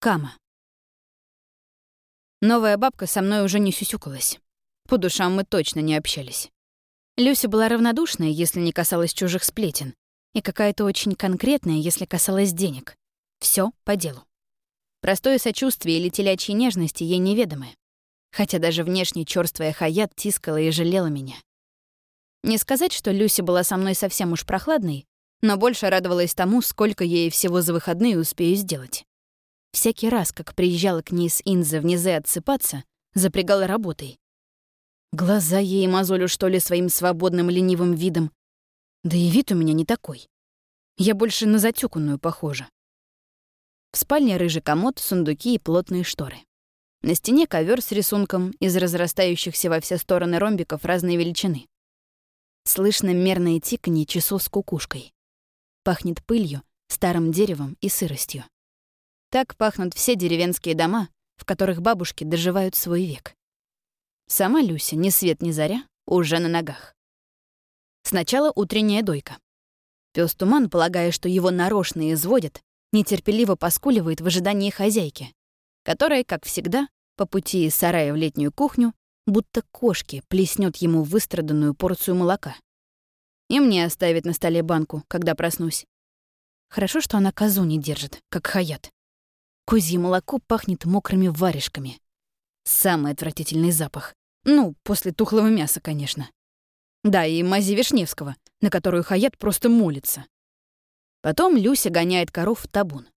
Кама. Новая бабка со мной уже не сюсюкалась. По душам мы точно не общались. Люся была равнодушная, если не касалась чужих сплетен, и какая-то очень конкретная, если касалась денег. Все по делу. Простое сочувствие или телячьи нежности ей неведомы. Хотя даже внешне чёрствая Хаят тискала и жалела меня. Не сказать, что Люся была со мной совсем уж прохладной, но больше радовалась тому, сколько ей всего за выходные успею сделать. Всякий раз, как приезжала к ней с Инзы в отсыпаться, запрягала работой. Глаза ей мозолю, что ли, своим свободным ленивым видом. Да и вид у меня не такой. Я больше на затюканную похожа. В спальне рыжий комод, сундуки и плотные шторы. На стене ковер с рисунком из разрастающихся во все стороны ромбиков разной величины. Слышно мерное тиканье часов с кукушкой. Пахнет пылью, старым деревом и сыростью. Так пахнут все деревенские дома, в которых бабушки доживают свой век. Сама Люся, ни свет ни заря, уже на ногах. Сначала утренняя дойка. Пёс Туман, полагая, что его нарочно изводят, нетерпеливо поскуливает в ожидании хозяйки, которая, как всегда, по пути из сарая в летнюю кухню, будто кошки плеснет ему выстраданную порцию молока. И мне оставит на столе банку, когда проснусь. Хорошо, что она козу не держит, как хаят. Козье молоко пахнет мокрыми варежками. Самый отвратительный запах. Ну, после тухлого мяса, конечно. Да, и мази Вишневского, на которую Хаят просто молится. Потом Люся гоняет коров в табун.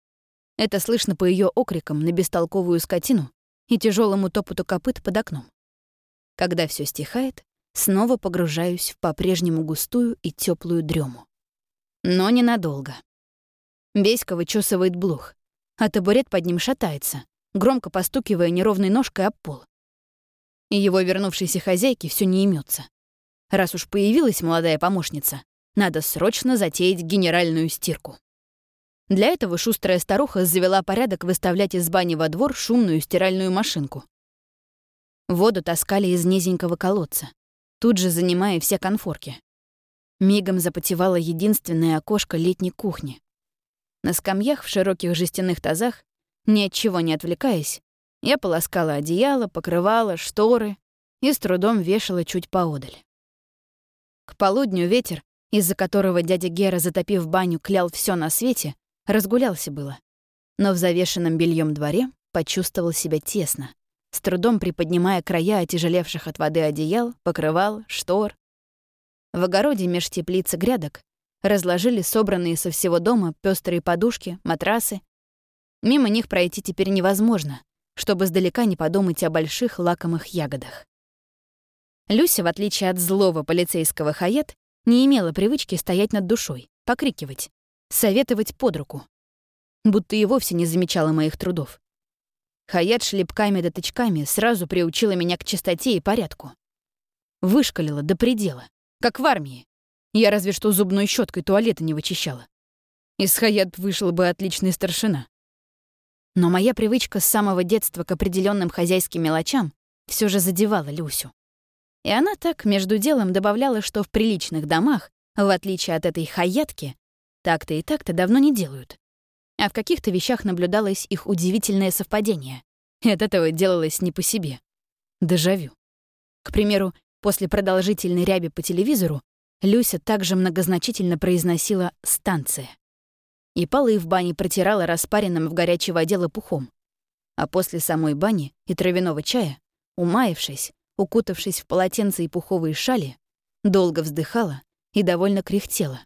Это слышно по ее окрикам на бестолковую скотину и тяжелому топоту копыт под окном. Когда все стихает, снова погружаюсь в по-прежнему густую и теплую дрему. Но ненадолго. Беська вычесывает блух, а табурет под ним шатается, громко постукивая неровной ножкой об пол. И его вернувшейся хозяйки все не имется. Раз уж появилась молодая помощница, надо срочно затеять генеральную стирку. Для этого шустрая старуха завела порядок выставлять из бани во двор шумную стиральную машинку. Воду таскали из низенького колодца, тут же занимая все конфорки. Мигом запотевало единственное окошко летней кухни. На скамьях в широких жестяных тазах, ни от чего не отвлекаясь, я полоскала одеяло, покрывала, шторы и с трудом вешала чуть поодаль. К полудню ветер, из-за которого дядя Гера, затопив баню, клял все на свете, разгулялся было. Но в завешенном бельем дворе почувствовал себя тесно, с трудом приподнимая края отяжелевших от воды одеял, покрывал, штор. В огороде меж теплиц грядок разложили собранные со всего дома пестрые подушки, матрасы. Мимо них пройти теперь невозможно, чтобы сдалека не подумать о больших лакомых ягодах. Люся, в отличие от злого полицейского Хаят, не имела привычки стоять над душой, покрикивать, советовать под руку. Будто и вовсе не замечала моих трудов. Хаят шлепками да тычками сразу приучила меня к чистоте и порядку. Вышкалила до предела, как в армии. Я разве что зубной щеткой туалеты не вычищала. Из Хаят вышел бы отличный старшина. Но моя привычка с самого детства к определенным хозяйским мелочам все же задевала Люсю. И она так между делом добавляла, что в приличных домах, в отличие от этой хаятки, так-то и так-то давно не делают. А в каких-то вещах наблюдалось их удивительное совпадение. И от этого делалось не по себе. Дежавю. К примеру, после продолжительной ряби по телевизору Люся также многозначительно произносила «станция». И полы в бане протирала распаренным в горячей воде лопухом. А после самой бани и травяного чая, умаившись, укутавшись в полотенце и пуховые шали, долго вздыхала и довольно кряхтела,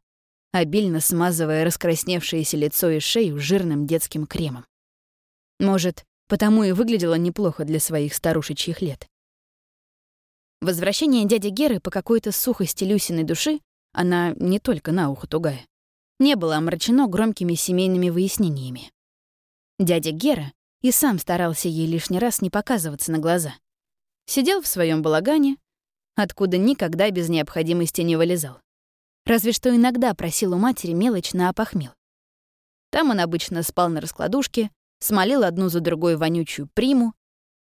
обильно смазывая раскрасневшееся лицо и шею жирным детским кремом. Может, потому и выглядела неплохо для своих старушечьих лет. Возвращение дяди Геры по какой-то сухости Люсиной души, она не только на ухо тугая, не было омрачено громкими семейными выяснениями. Дядя Гера и сам старался ей лишний раз не показываться на глаза. Сидел в своем балагане, откуда никогда без необходимости не вылезал. Разве что иногда просил у матери мелочь на опохмел. Там он обычно спал на раскладушке, смолил одну за другой вонючую приму,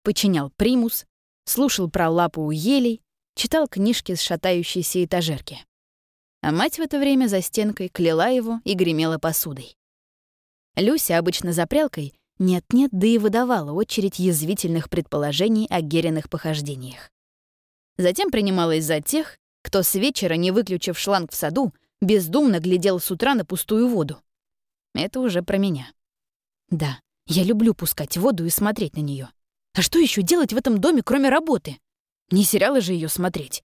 починял примус, слушал про лапу у елей, читал книжки с шатающейся этажерки. А мать в это время за стенкой кляла его и гремела посудой. Люся, обычно за прялкой, нет-нет, да и выдавала очередь язвительных предположений о Гериных похождениях. Затем принималась за тех, кто с вечера, не выключив шланг в саду, бездумно глядел с утра на пустую воду. Это уже про меня. Да, я люблю пускать воду и смотреть на нее. А что еще делать в этом доме, кроме работы? Не сериалы же ее смотреть.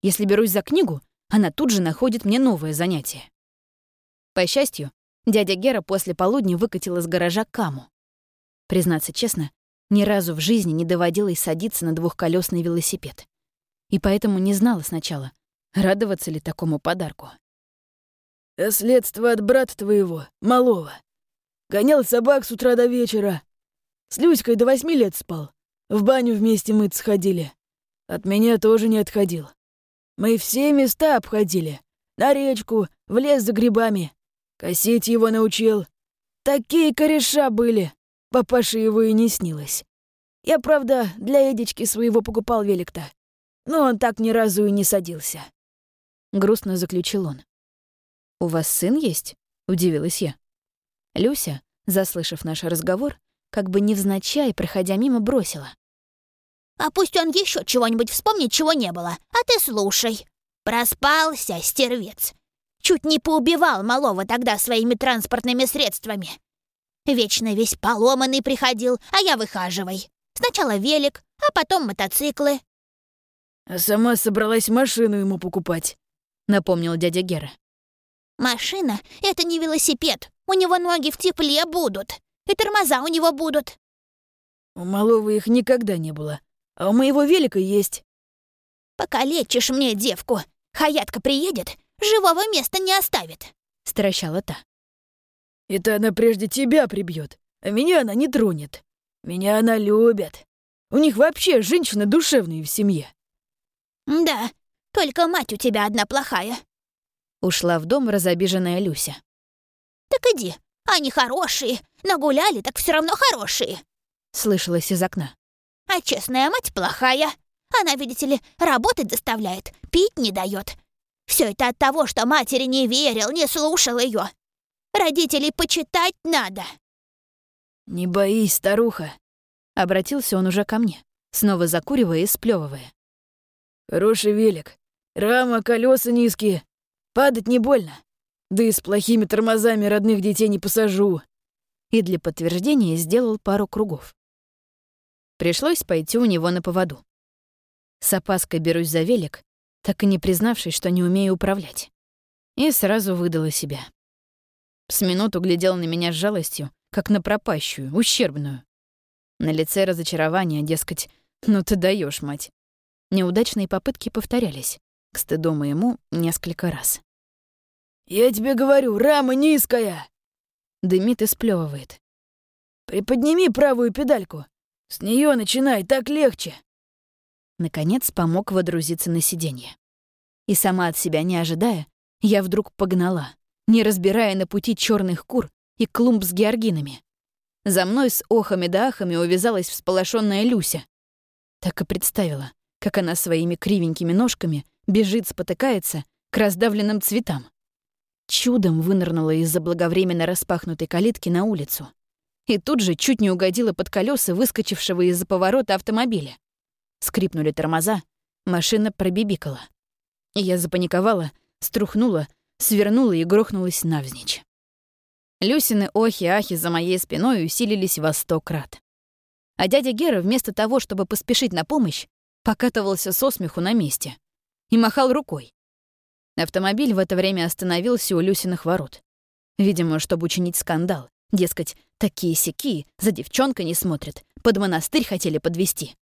Если берусь за книгу, она тут же находит мне новое занятие. По счастью, дядя Гера после полудня выкатил из гаража каму. Признаться честно, ни разу в жизни не доводилось садиться на двухколесный велосипед. И поэтому не знала сначала, радоваться ли такому подарку. «Наследство от брата твоего, малого. Гонял собак с утра до вечера. С Люськой до восьми лет спал. В баню вместе мыться ходили. От меня тоже не отходил. Мы все места обходили. На речку, в лес за грибами. Косить его научил. Такие кореша были. Папаше его и не снилось. Я, правда, для Эдички своего покупал велик-то. Но он так ни разу и не садился. Грустно заключил он. «У вас сын есть?» — удивилась я. Люся, заслышав наш разговор, как бы невзначай, проходя мимо, бросила. «А пусть он еще чего-нибудь вспомнит, чего не было, а ты слушай. Проспался, стервец. Чуть не поубивал малого тогда своими транспортными средствами. Вечно весь поломанный приходил, а я выхаживай. Сначала велик, а потом мотоциклы. А сама собралась машину ему покупать, напомнил дядя Гера. Машина — это не велосипед. У него ноги в тепле будут. И тормоза у него будут. У малого их никогда не было. А у моего велика есть. Покалечишь мне девку. Хаятка приедет, живого места не оставит. Стращала та. Это она прежде тебя прибьет, а меня она не тронет. Меня она любит. У них вообще женщины душевные в семье. Да, только мать у тебя одна плохая. Ушла в дом разобиженная Люся. Так иди, они хорошие, нагуляли, так все равно хорошие. Слышалось из окна. А честная мать плохая. Она, видите ли, работать заставляет, пить не дает. Все это от того, что матери не верил, не слушал ее. Родителей почитать надо!» «Не боись, старуха!» — обратился он уже ко мне, снова закуривая и сплевывая. «Хороший велик. Рама, колеса низкие. Падать не больно. Да и с плохими тормозами родных детей не посажу». И для подтверждения сделал пару кругов. Пришлось пойти у него на поводу. С опаской берусь за велик, так и не признавшись, что не умею управлять. И сразу выдала себя. С минуту глядел на меня с жалостью, как на пропащую, ущербную. На лице разочарование, дескать, «Ну ты даешь, мать». Неудачные попытки повторялись, к стыду моему, несколько раз. «Я тебе говорю, рама низкая!» Дымит и сплёвывает. «Приподними правую педальку. С нее начинай, так легче!» Наконец помог водрузиться на сиденье. И сама от себя не ожидая, я вдруг погнала не разбирая на пути черных кур и клумб с георгинами. За мной с охами да ахами увязалась всполошенная Люся. Так и представила, как она своими кривенькими ножками бежит, спотыкается к раздавленным цветам. Чудом вынырнула из-за благовременно распахнутой калитки на улицу. И тут же чуть не угодила под колеса выскочившего из-за поворота автомобиля. Скрипнули тормоза, машина пробибикала. Я запаниковала, струхнула, свернула и грохнулась навзничь. Люсины охи-ахи за моей спиной усилились во сто крат. А дядя Гера вместо того, чтобы поспешить на помощь, покатывался со смеху на месте и махал рукой. Автомобиль в это время остановился у Люсиных ворот. Видимо, чтобы учинить скандал. Дескать, такие сяки за девчонкой не смотрят, под монастырь хотели подвести.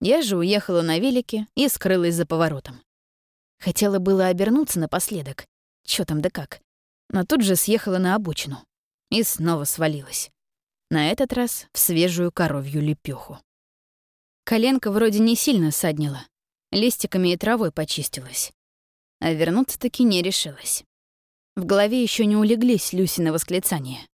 Я же уехала на велике и скрылась за поворотом. Хотела было обернуться напоследок, Чё там да как? Но тут же съехала на обочину. И снова свалилась. На этот раз в свежую коровью лепёху. Коленка вроде не сильно саднила. Листиками и травой почистилась. А вернуться таки не решилась. В голове еще не улеглись Люсины восклицания.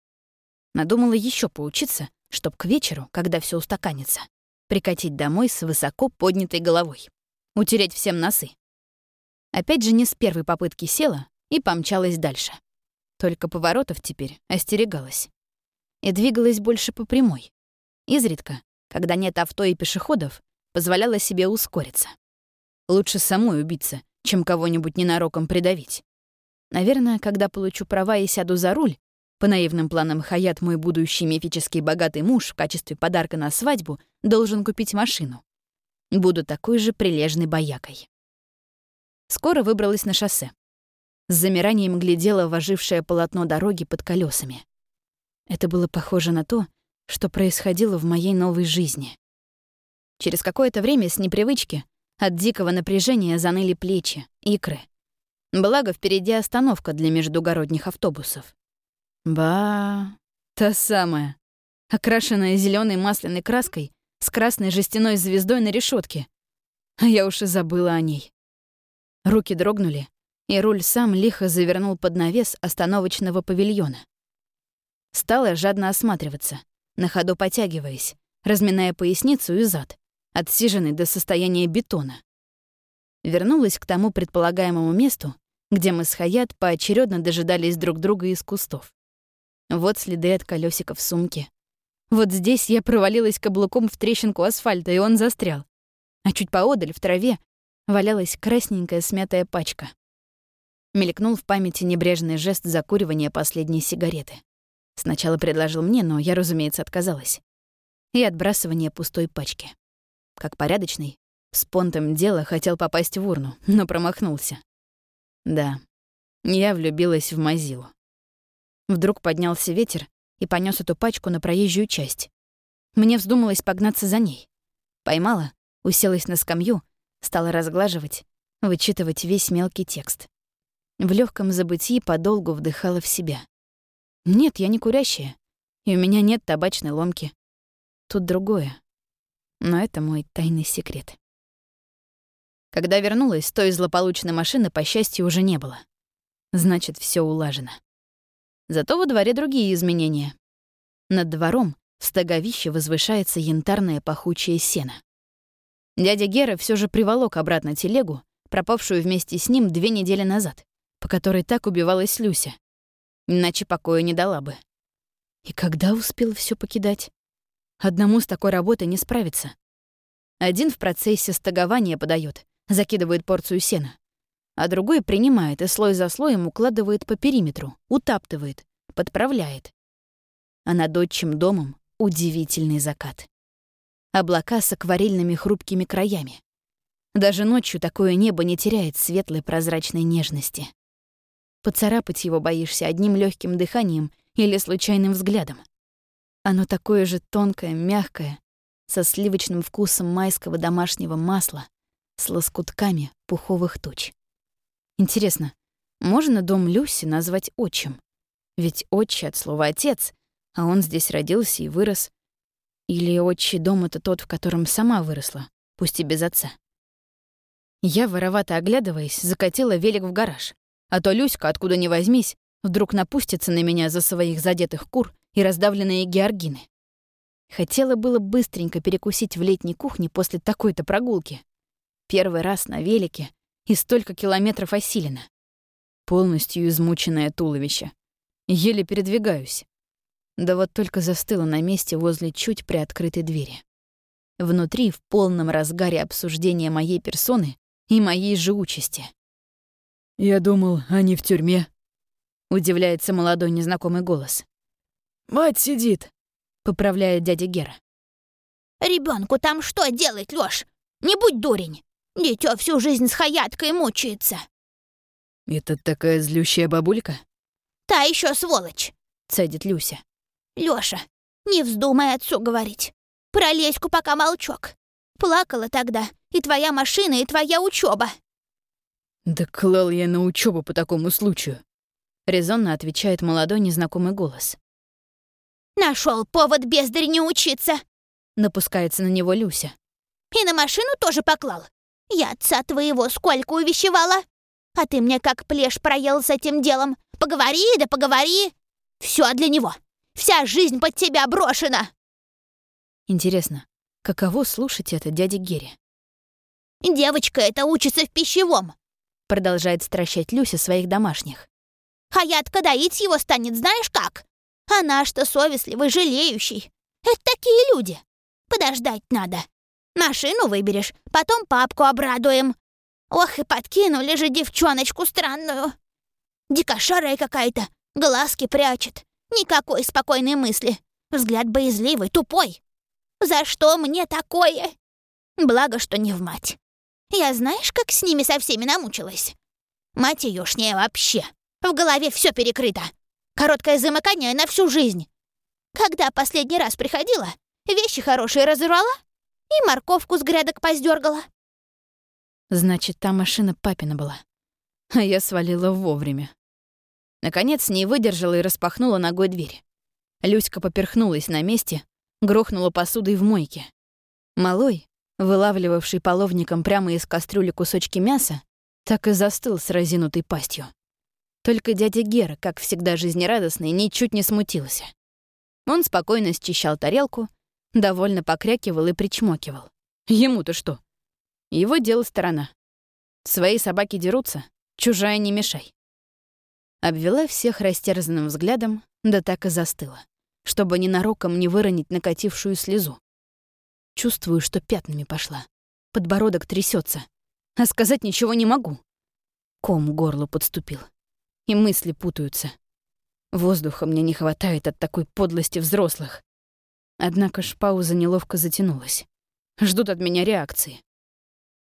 Надумала еще поучиться, чтоб к вечеру, когда все устаканится, прикатить домой с высоко поднятой головой. Утереть всем носы. Опять же не с первой попытки села, и помчалась дальше. Только поворотов теперь остерегалась. и двигалась больше по прямой. Изредка, когда нет авто и пешеходов, позволяла себе ускориться. Лучше самой убиться, чем кого-нибудь ненароком придавить. Наверное, когда получу права и сяду за руль, по наивным планам Хаят мой будущий мифический богатый муж в качестве подарка на свадьбу должен купить машину. Буду такой же прилежной боякой. Скоро выбралась на шоссе. С замиранием глядела в ожившее полотно дороги под колесами. Это было похоже на то, что происходило в моей новой жизни. Через какое-то время с непривычки от дикого напряжения заныли плечи, икры. Благо, впереди остановка для междугородних автобусов. Ба, та самая, окрашенная зеленой масляной краской с красной жестяной звездой на решетке. А я уж и забыла о ней. Руки дрогнули, и руль сам лихо завернул под навес остановочного павильона. Стала жадно осматриваться, на ходу потягиваясь, разминая поясницу и зад, отсиженный до состояния бетона. Вернулась к тому предполагаемому месту, где мы с Хаят поочередно дожидались друг друга из кустов. Вот следы от колесиков сумки. Вот здесь я провалилась каблуком в трещинку асфальта, и он застрял. А чуть поодаль, в траве, валялась красненькая смятая пачка. Мелькнул в памяти небрежный жест закуривания последней сигареты. Сначала предложил мне, но я, разумеется, отказалась. И отбрасывание пустой пачки. Как порядочный, с понтом дела хотел попасть в урну, но промахнулся. Да, я влюбилась в Мазилу. Вдруг поднялся ветер и понес эту пачку на проезжую часть. Мне вздумалось погнаться за ней. Поймала, уселась на скамью, стала разглаживать, вычитывать весь мелкий текст. В легком забытии подолгу вдыхала в себя. Нет, я не курящая, и у меня нет табачной ломки. Тут другое. Но это мой тайный секрет. Когда вернулась, той злополучной машины, по счастью, уже не было. Значит, все улажено. Зато во дворе другие изменения. Над двором в стоговище возвышается янтарное пахучее сено. Дядя Гера все же приволок обратно телегу, пропавшую вместе с ним две недели назад, по которой так убивалась Люся. Иначе покоя не дала бы. И когда успел все покидать? Одному с такой работой не справиться. Один в процессе стогования подает, закидывает порцию сена, а другой принимает и слой за слоем укладывает по периметру, утаптывает, подправляет. А над отчим домом удивительный закат. Облака с акварельными хрупкими краями. Даже ночью такое небо не теряет светлой прозрачной нежности. Поцарапать его боишься одним легким дыханием или случайным взглядом. Оно такое же тонкое, мягкое, со сливочным вкусом майского домашнего масла, с лоскутками пуховых туч. Интересно, можно дом Люси назвать отчим? Ведь отчи от слова «отец», а он здесь родился и вырос. Или отчий дом — это тот, в котором сама выросла, пусть и без отца. Я, воровато оглядываясь, закатила велик в гараж. А то Люська, откуда ни возьмись, вдруг напустится на меня за своих задетых кур и раздавленные георгины. Хотела было быстренько перекусить в летней кухне после такой-то прогулки. Первый раз на велике и столько километров осилено. Полностью измученное туловище. Еле передвигаюсь. Да вот только застыла на месте возле чуть приоткрытой двери. Внутри, в полном разгаре обсуждения моей персоны и моей же участи. «Я думал, они в тюрьме», — удивляется молодой незнакомый голос. «Мать сидит», — поправляет дядя Гера. Ребенку там что делать, Лёш? Не будь дурень. Дитё всю жизнь с хаяткой мучается. «Это такая злющая бабулька?» Та еще сволочь», — цедит Люся. «Лёша, не вздумай отцу говорить. Про Леську пока молчок. Плакала тогда и твоя машина, и твоя учеба. «Да клал я на учебу по такому случаю», — резонно отвечает молодой незнакомый голос. Нашел повод бездарь не учиться!» — напускается на него Люся. «И на машину тоже поклал? Я отца твоего сколько увещевала? А ты мне как плешь проел с этим делом. Поговори да поговори. Все для него. Вся жизнь под тебя брошена!» Интересно, каково слушать это дяде Гере? «Девочка эта учится в пищевом. Продолжает стращать Люся своих домашних. Хаятка доить его станет знаешь как? А наш-то совестливый, жалеющий. Это такие люди. Подождать надо. Машину выберешь, потом папку обрадуем. Ох, и подкинули же девчоночку странную. Дикошарая какая-то, глазки прячет. Никакой спокойной мысли. Взгляд боязливый, тупой. За что мне такое? Благо, что не в мать. Я знаешь, как с ними со всеми намучилась? Мать еёшняя вообще. В голове все перекрыто. Короткое замыкание на всю жизнь. Когда последний раз приходила, вещи хорошие разорвала и морковку с грядок поздергала. Значит, та машина папина была. А я свалила вовремя. Наконец не выдержала и распахнула ногой дверь. Люська поперхнулась на месте, грохнула посудой в мойке. Малой, вылавливавший половником прямо из кастрюли кусочки мяса, так и застыл с разинутой пастью. Только дядя Гера, как всегда жизнерадостный, ничуть не смутился. Он спокойно счищал тарелку, довольно покрякивал и причмокивал. Ему-то что? Его дело сторона. Свои собаки дерутся, чужая не мешай. Обвела всех растерзанным взглядом, да так и застыла, чтобы ненароком не выронить накатившую слезу. Чувствую, что пятнами пошла. Подбородок трясется, а сказать ничего не могу. Ком к горлу подступил. И мысли путаются. Воздуха мне не хватает от такой подлости взрослых. Однако ж пауза неловко затянулась. Ждут от меня реакции.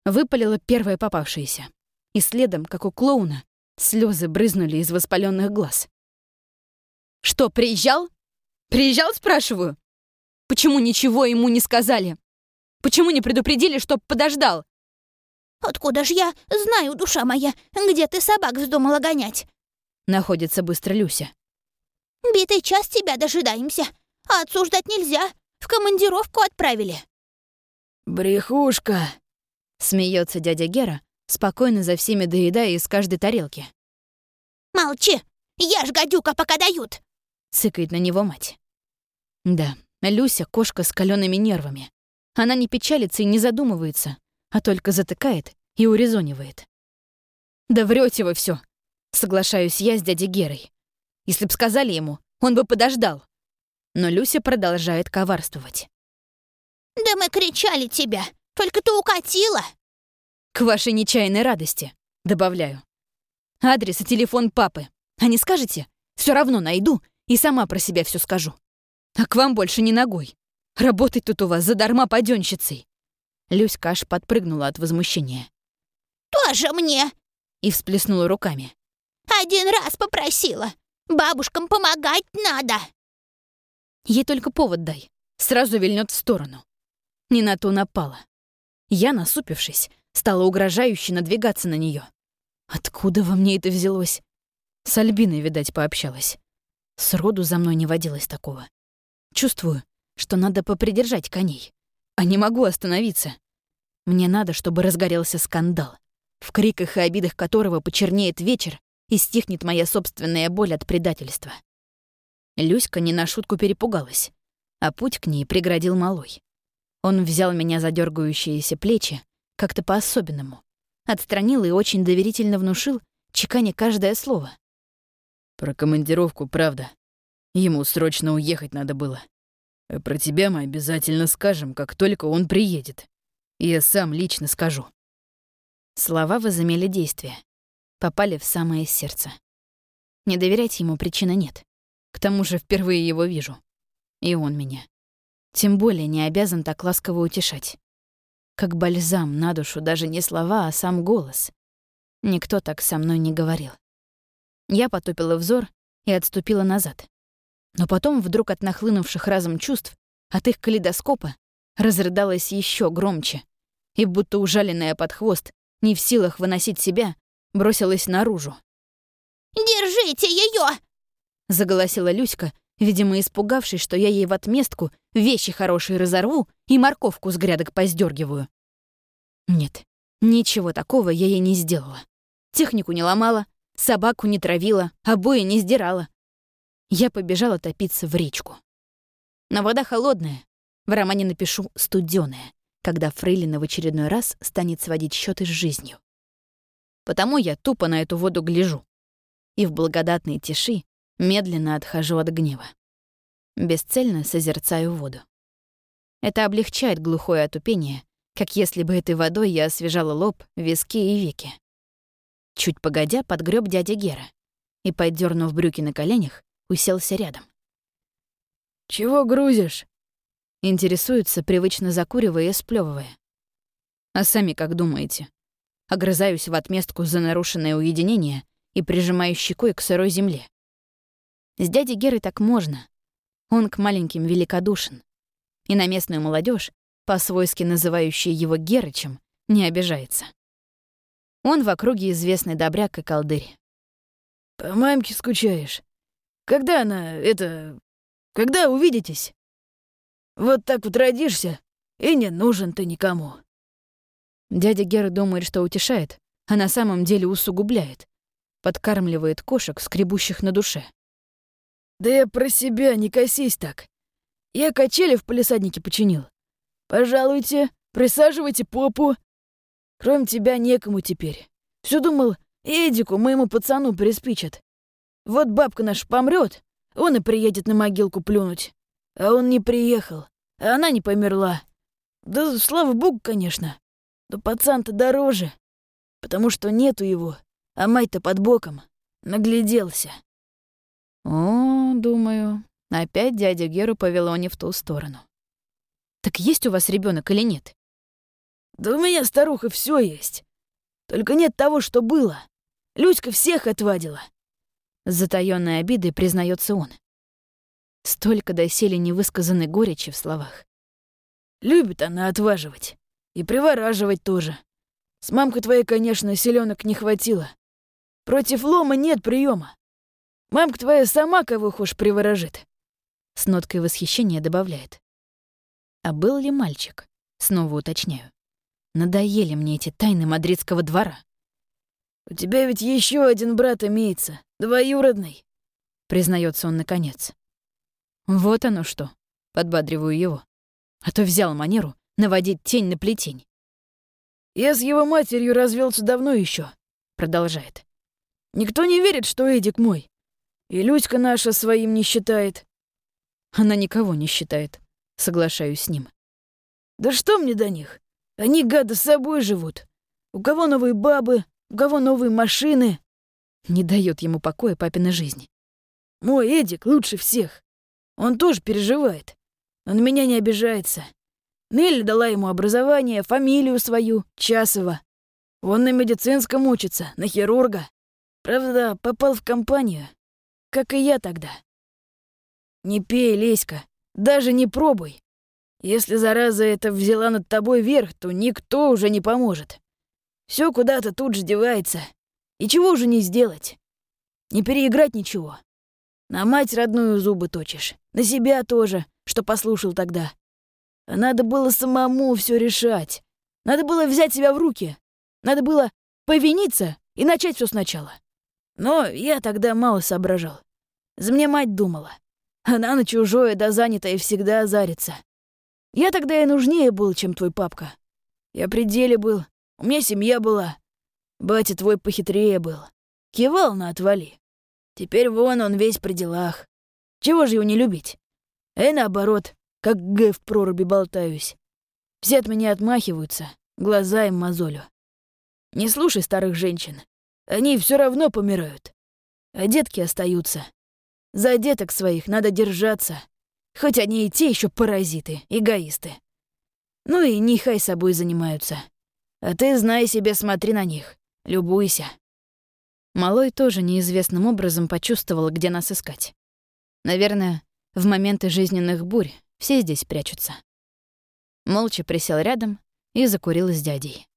Выпалила первое попавшееся. И следом, как у клоуна, слезы брызнули из воспаленных глаз. «Что, приезжал? Приезжал, спрашиваю? Почему ничего ему не сказали? Почему не предупредили, чтоб подождал? «Откуда ж я знаю, душа моя, где ты собак вздумала гонять?» Находится быстро Люся. «Битый час тебя дожидаемся, а отсуждать нельзя. В командировку отправили». «Брехушка!» — смеется дядя Гера, спокойно за всеми доедая из каждой тарелки. «Молчи! Ешь, гадюка, пока дают!» — цыкает на него мать. Да, Люся — кошка с калеными нервами. Она не печалится и не задумывается, а только затыкает и урезонивает. «Да врете вы все, соглашаюсь я с дядей Герой. Если б сказали ему, он бы подождал. Но Люся продолжает коварствовать. «Да мы кричали тебя, только ты укатила!» «К вашей нечаянной радости», — добавляю. «Адрес и телефон папы. А не скажете? Все равно найду и сама про себя все скажу. А к вам больше не ногой. Работать тут у вас задарма паденщицей. Люська аж подпрыгнула от возмущения. «Тоже мне!» И всплеснула руками. «Один раз попросила. Бабушкам помогать надо!» Ей только повод дай. Сразу вильнет в сторону. Не на ту напала. Я, насупившись, стала угрожающе надвигаться на нее. Откуда во мне это взялось? С Альбиной, видать, пообщалась. Сроду за мной не водилось такого. Чувствую, что надо попридержать коней а не могу остановиться. Мне надо, чтобы разгорелся скандал, в криках и обидах которого почернеет вечер и стихнет моя собственная боль от предательства. Люська не на шутку перепугалась, а путь к ней преградил малой. Он взял меня за дергающиеся плечи, как-то по-особенному, отстранил и очень доверительно внушил, чеканя каждое слово. «Про командировку, правда. Ему срочно уехать надо было. Э, про тебя мы обязательно скажем, как только он приедет. Я сам лично скажу». Слова возымели действие. Попали в самое сердце. Не доверять ему причины нет. К тому же впервые его вижу. И он меня. Тем более не обязан так ласково утешать. Как бальзам на душу даже не слова, а сам голос. Никто так со мной не говорил. Я потупила взор и отступила назад. Но потом вдруг от нахлынувших разом чувств, от их калейдоскопа, разрыдалась еще громче, и будто ужаленная под хвост, не в силах выносить себя, бросилась наружу. «Держите ее! заголосила Люська, видимо, испугавшись, что я ей в отместку вещи хорошие разорву и морковку с грядок поздергиваю. Нет, ничего такого я ей не сделала. Технику не ломала, собаку не травила, обои не сдирала. Я побежала топиться в речку. Но вода холодная. В романе напишу «студёная», когда Фрейлина в очередной раз станет сводить счеты с жизнью. Потому я тупо на эту воду гляжу. И в благодатной тиши медленно отхожу от гнева. Бесцельно созерцаю воду. Это облегчает глухое отупение, как если бы этой водой я освежала лоб, виски и веки. Чуть погодя, подгреб дядя Гера и, поддернув брюки на коленях, уселся рядом. «Чего грузишь?» Интересуется, привычно закуривая и сплёвывая. «А сами как думаете?» Огрызаюсь в отместку за нарушенное уединение и прижимаю щекой к сырой земле. С дядей Герой так можно. Он к маленьким великодушен. И на местную молодежь, по-свойски называющую его Герычем, не обижается. Он в округе известный добряк и колдырь. «По мамке скучаешь? Когда она, это... Когда увидитесь? Вот так вот родишься, и не нужен ты никому». Дядя Гера думает, что утешает, а на самом деле усугубляет. Подкармливает кошек, скребущих на душе. «Да я про себя, не косись так. Я качели в палисаднике починил. Пожалуйте, присаживайте попу. Кроме тебя некому теперь. Все думал, Эдику, моему пацану, приспичат. Вот бабка наша помрет, он и приедет на могилку плюнуть. А он не приехал, а она не померла. Да слава богу, конечно. Но пацан-то дороже, потому что нету его, а мать-то под боком. Нагляделся. О, думаю, опять дядя Геру повело не в ту сторону. Так есть у вас ребенок или нет? Да у меня, старуха, все есть. Только нет того, что было. Люська всех отвадила. С затаённой обидой признается он. Столько доселе невысказанной горечи в словах. Любит она отваживать. И привораживать тоже. С мамкой твоей, конечно, селенок не хватило. Против лома нет приема. Мамка твоя сама кого хочешь приворожит. С ноткой восхищения добавляет. А был ли мальчик? Снова уточняю. Надоели мне эти тайны мадридского двора. «У тебя ведь еще один брат имеется, двоюродный», — признается он наконец. «Вот оно что», — подбадриваю его. А то взял манеру наводить тень на плетень. «Я с его матерью развелся давно еще, продолжает. «Никто не верит, что Эдик мой. И Люська наша своим не считает». «Она никого не считает», — соглашаюсь с ним. «Да что мне до них? Они, гады, с собой живут. У кого новые бабы, у кого новые машины. Не дает ему покоя папина жизнь. Мой Эдик лучше всех. Он тоже переживает. Он меня не обижается. Нелли дала ему образование, фамилию свою, Часова. Он на медицинском учится, на хирурга. Правда, попал в компанию, как и я тогда. Не пей, Леська, даже не пробуй. Если зараза эта взяла над тобой верх, то никто уже не поможет. Все куда-то тут же девается. И чего уже не сделать? Не переиграть ничего. На мать родную зубы точишь. На себя тоже, что послушал тогда. Надо было самому все решать. Надо было взять себя в руки. Надо было повиниться и начать все сначала. Но я тогда мало соображал. За меня мать думала. Она на чужое да занятое всегда озарится. Я тогда и нужнее был, чем твой папка. Я при деле был, у меня семья была. Батя твой похитрее был. Кивал на отвали. Теперь вон он весь при делах. Чего же его не любить? А я наоборот, как Г в проруби болтаюсь. Все от меня отмахиваются, глаза им мозолю. Не слушай старых женщин. Они все равно помирают. А детки остаются. За деток своих надо держаться. Хоть они и те еще паразиты, эгоисты. Ну и нехай собой занимаются. А ты, знай себе, смотри на них. Любуйся. Малой тоже неизвестным образом почувствовал, где нас искать. Наверное, в моменты жизненных бурь все здесь прячутся. Молча присел рядом и закурил с дядей.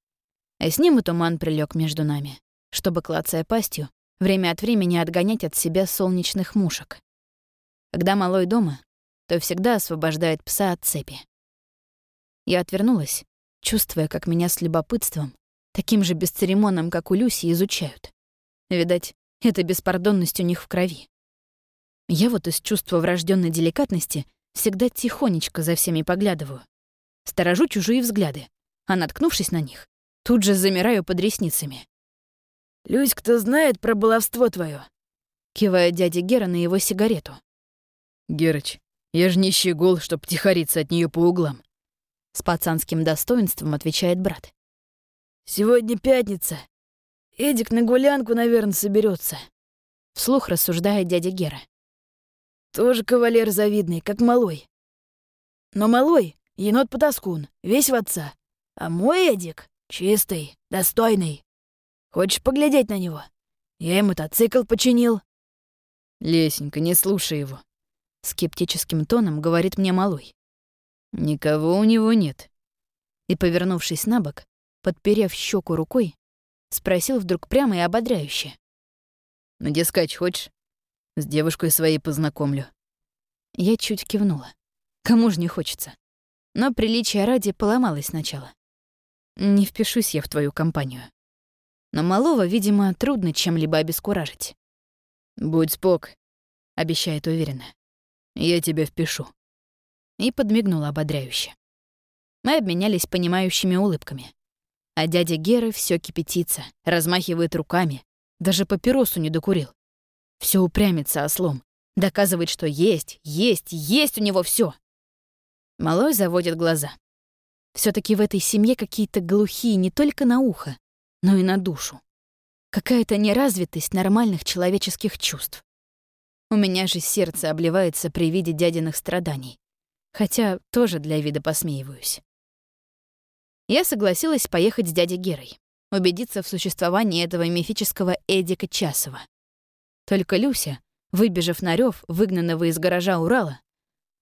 А с ним и туман прилег между нами, чтобы, клацая пастью, время от времени отгонять от себя солнечных мушек. Когда малой дома, то всегда освобождает пса от цепи. Я отвернулась, чувствуя, как меня с любопытством, таким же бесцеремонным, как у Люси, изучают. Видать, эта беспардонность у них в крови. Я вот из чувства врожденной деликатности всегда тихонечко за всеми поглядываю. Сторожу чужие взгляды, а наткнувшись на них, тут же замираю под ресницами. «Люсь, кто знает про баловство твое? кивает дядя Гера на его сигарету. «Герыч, Я же не щегол, чтоб тихориться от нее по углам. С пацанским достоинством отвечает брат. Сегодня пятница. Эдик на гулянку, наверное, соберется. Вслух рассуждает дядя Гера. Тоже кавалер завидный, как малой. Но малой — енот-потаскун, весь в отца. А мой Эдик — чистый, достойный. Хочешь поглядеть на него? Я и мотоцикл починил. Лесенька, не слушай его. Скептическим тоном говорит мне малой. Никого у него нет. И, повернувшись на бок, подперев щеку рукой, спросил вдруг прямо и ободряюще. «На дескать хочешь? С девушкой своей познакомлю». Я чуть кивнула. Кому же не хочется? Но приличия ради поломалось сначала. Не впишусь я в твою компанию. Но малого, видимо, трудно чем-либо обескуражить. «Будь спок», — обещает уверенно. «Я тебя впишу». И подмигнула ободряюще. Мы обменялись понимающими улыбками. А дядя Гера все кипятится, размахивает руками, даже папиросу не докурил. Все упрямится ослом, доказывает, что есть, есть, есть у него все. Малой заводит глаза. все таки в этой семье какие-то глухие не только на ухо, но и на душу. Какая-то неразвитость нормальных человеческих чувств. У меня же сердце обливается при виде дядиных страданий. Хотя тоже для вида посмеиваюсь. Я согласилась поехать с дядей Герой, убедиться в существовании этого мифического Эдика Часова. Только Люся, выбежав на рев, выгнанного из гаража Урала,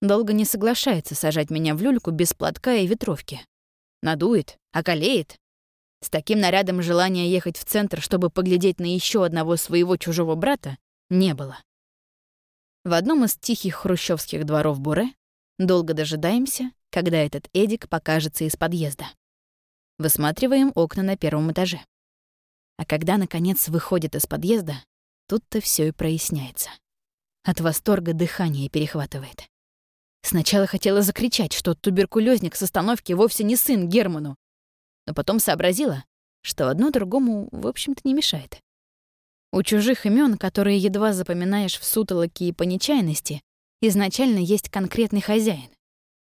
долго не соглашается сажать меня в люльку без платка и ветровки. Надует, околеет, с таким нарядом желания ехать в центр, чтобы поглядеть на еще одного своего чужого брата, не было. В одном из тихих хрущевских дворов Буре долго дожидаемся, когда этот Эдик покажется из подъезда. Высматриваем окна на первом этаже. А когда, наконец, выходит из подъезда, тут-то все и проясняется. От восторга дыхание перехватывает. Сначала хотела закричать, что туберкулезник с остановки вовсе не сын Герману, но потом сообразила, что одно другому, в общем-то, не мешает. У чужих имен, которые едва запоминаешь в сутолоке и по нечаянности, изначально есть конкретный хозяин.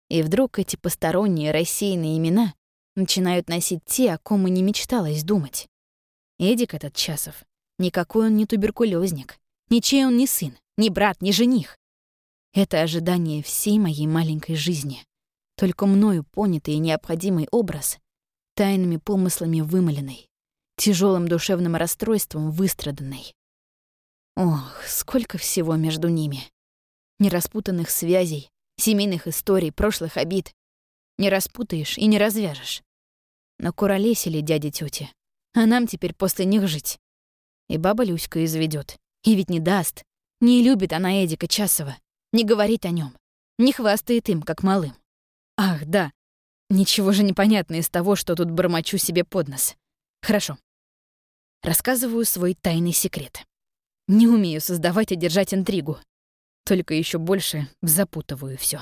И вдруг эти посторонние рассеянные имена начинают носить те, о ком и не мечталось думать. Эдик этот Часов, никакой он не туберкулезник, ничей он не сын, ни брат, ни жених. Это ожидание всей моей маленькой жизни. Только мною понятый и необходимый образ тайными помыслами вымоленной, тяжелым душевным расстройством выстраданной. Ох, сколько всего между ними. Нераспутанных связей, семейных историй, прошлых обид. Не распутаешь и не развяжешь. Но куролесили дяди тети, а нам теперь после них жить. И баба Люська изведет, и ведь не даст. Не любит она Эдика Часова, не говорит о нем, не хвастает им, как малым. Ах, да, Ничего же непонятно из того, что тут бормочу себе под нос. Хорошо. Рассказываю свой тайный секрет. Не умею создавать и держать интригу. Только еще больше запутываю все.